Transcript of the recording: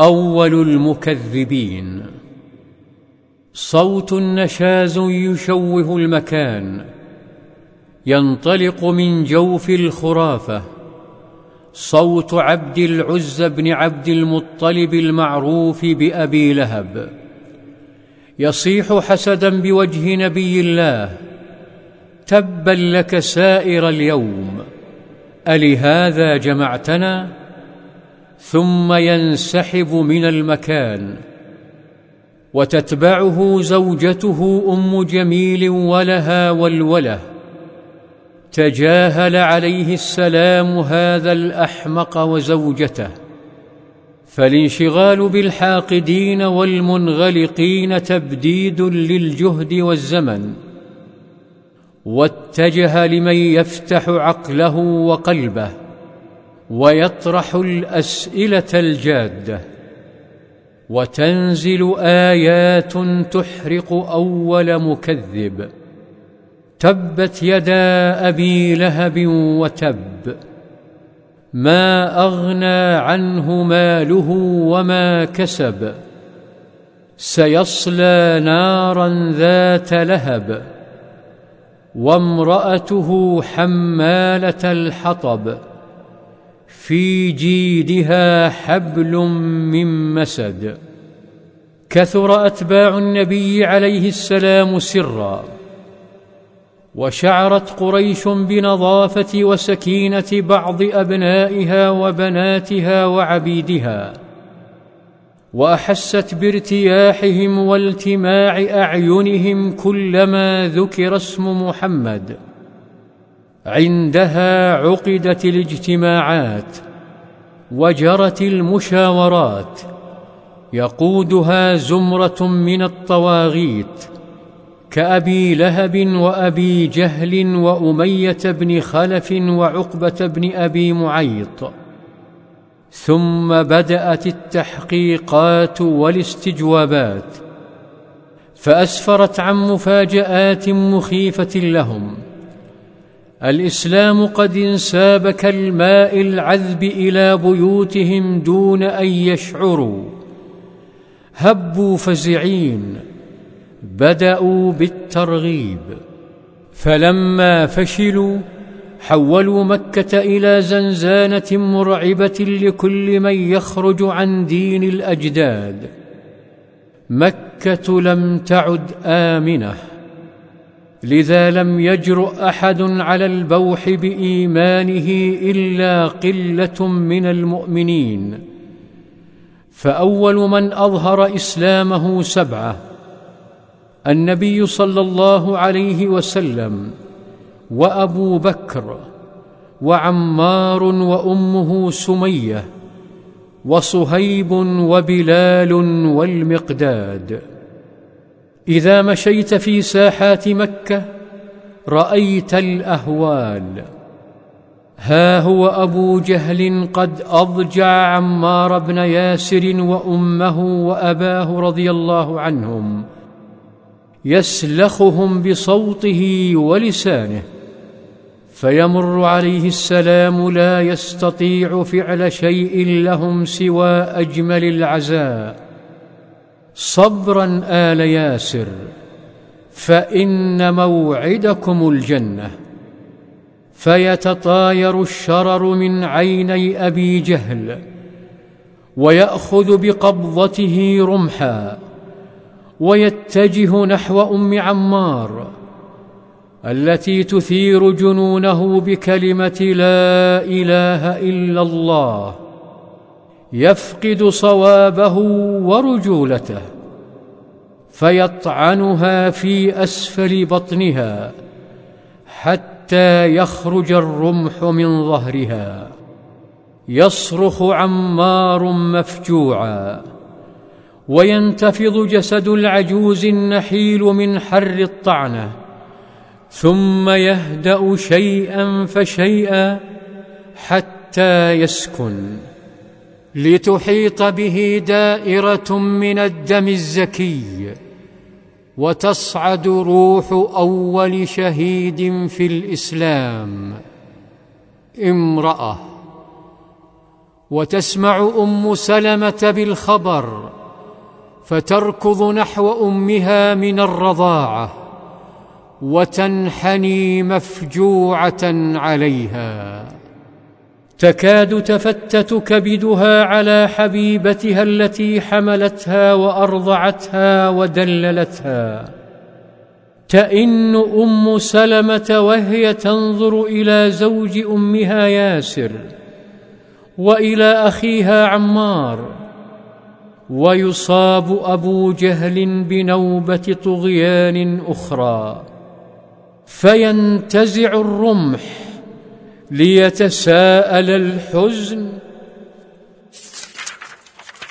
أول المكذبين. صوت نشاز يشوه المكان ينطلق من جوف الخرافة. صوت عبد العز بن عبد المطلب المعروف بأبي لهب. يصيح حسدا بوجه نبي الله تبا لك سائر اليوم ألهذا جمعتنا؟ ثم ينسحب من المكان. وتتبعه زوجته أم جميل ولها والوله تجاهل عليه السلام هذا الأحمق وزوجته. فالانشغال بالحاقدين والمنغلقين تبديد للجهد والزمن. واتجه لمن يفتح عقله وقلبه. ويطرح الأسئلة الجادة. وتنزل آيات تحرق أول مكذب. تبت يدا أبي لهب وتب. ما أغنى عنه ماله وما كسب. سيصلى نارا ذات لهب. وامرأته حمالة الحطب. في جيدها حبل من مسد. كثر أتباع النبي عليه السلام سرا. وشعرت قريش بنظافة وسكينة بعض أبنائها وبناتها وعبيدها. وأحست بارتياحهم والتماع أعينهم كلما ذكر اسم محمد. عندها عقدت الاجتماعات وجرت المشاورات يقودها زمرة من الطواغيت كأبي لهب وأبي جهل وأمية بن خلف وعقبة بن أبي معيط. ثم بدأت التحقيقات والاستجوابات فأسفرت عن مفاجآت مخيفة لهم. الإسلام قد انساب كالماء العذب إلى بيوتهم دون أن يشعروا. هبوا فزعين بدأوا بالترغيب. فلما فشلوا حولوا مكة إلى زنزانة مرعبة لكل من يخرج عن دين الأجداد. مكة لم تعد آمنة. لذا لم يجرؤ أحد على البوح بإيمانه إلا قلة من المؤمنين. فأول من أظهر إسلامه سبعة النبي صلى الله عليه وسلم وأبو بكر وعمار وأمه سمية وصهيب وبلال والمقداد. إذا مشيت في ساحات مكة رأيت الأهوال. ها هو أبو جهل قد أضجع عمار بن ياسر وأمه وأباه رضي الله عنهم يسلخهم بصوته ولسانه فيمر عليه السلام لا يستطيع فعل شيء لهم سوى أجمل العزاء. صبرا آل ياسر فإن موعدكم الجنة. فيتطاير الشرر من عيني أبي جهل ويأخذ بقبضته رمحا ويتجه نحو أم عمار التي تثير جنونه بكلمة لا إله إلا الله. يفقد صوابه ورجولته فيطعنها في أسفل بطنها حتى يخرج الرمح من ظهرها. يصرخ عمار مفجوعا وينتفض جسد العجوز النحيل من حر الطعنة ثم يهدأ شيئا فشيئا حتى يسكن. لتحيط به دائرة من الدم الزكي وتصعد روح أول شهيد في الإسلام. امرأة. وتسمع أم سلمة بالخبر فتركض نحو أمها من الرضاعة وتنحني مفجوعة عليها. تكاد تفتت كبدها على حبيبتها التي حملتها وأرضعتها ودللتها. تئن أم سلمة وهي تنظر إلى زوج أمها ياسر وإلى أخيها عمار. ويصاب أبو جهل بنوبة طغيان أخرى. فينتزع الرمح ليتساءل الحزن